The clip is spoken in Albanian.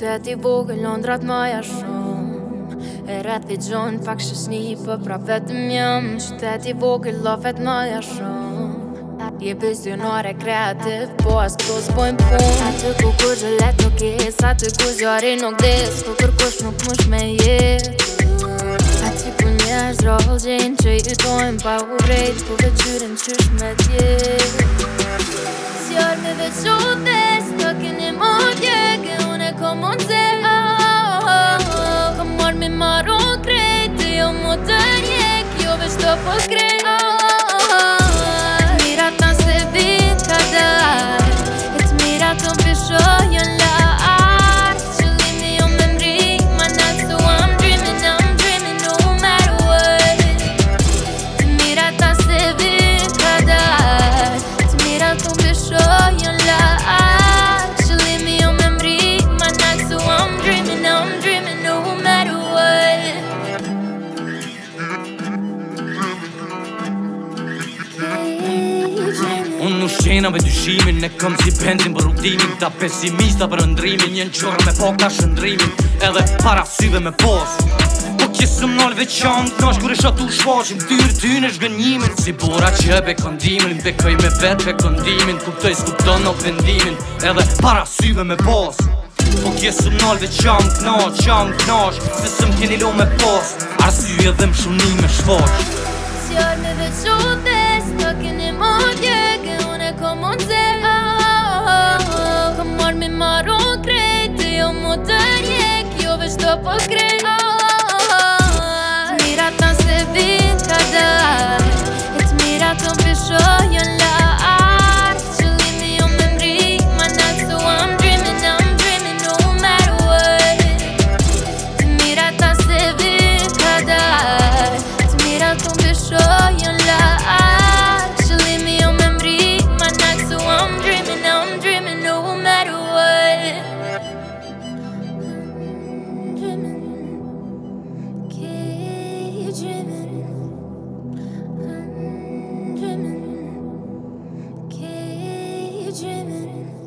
Dhe i vogë londrat maja shumë E rrët dhe gjonë pak shëshni për pra vetëm mjëmë Që i ti vogë lofet maja shumë Je vizionare kreativ, po as këto s'pojmë punë Sa të ku kur gjëlet nuk je, sa të ku gjëri nuk dhe S'ku kur kush nuk mësh me je Sa që pun një është rohë gjenë që i dojmë pa u rejtë Po dhe gjyrim qysh me tje Sjarë dhe dhe qute, Maru krejt, dhe jo ju mu të rjek, ju jo vështë të përkrejt po Unë në shqena me dyshimin Ne këmë si pendin për rukdimin Ta pesimista për ëndrimin Njën qërë me pokta shëndrimin Edhe para syve me pos Po kjesë më nëllë veçan Në kërë isha tu shfaqin Dyrë ty në shgënjimin Si bora që e bekondimin këj me vetë bekondimin Kuptoj s'kupton në vendimin Edhe para syve me pos Po kje së nëllë dhe qam t'nash, qam t'nash Se së më keni lo me pas Arsy edhe më shumë një me shfaq Sjarë me veqotes, në sou por crer. dreaming, I'm dreaming, keep dreaming.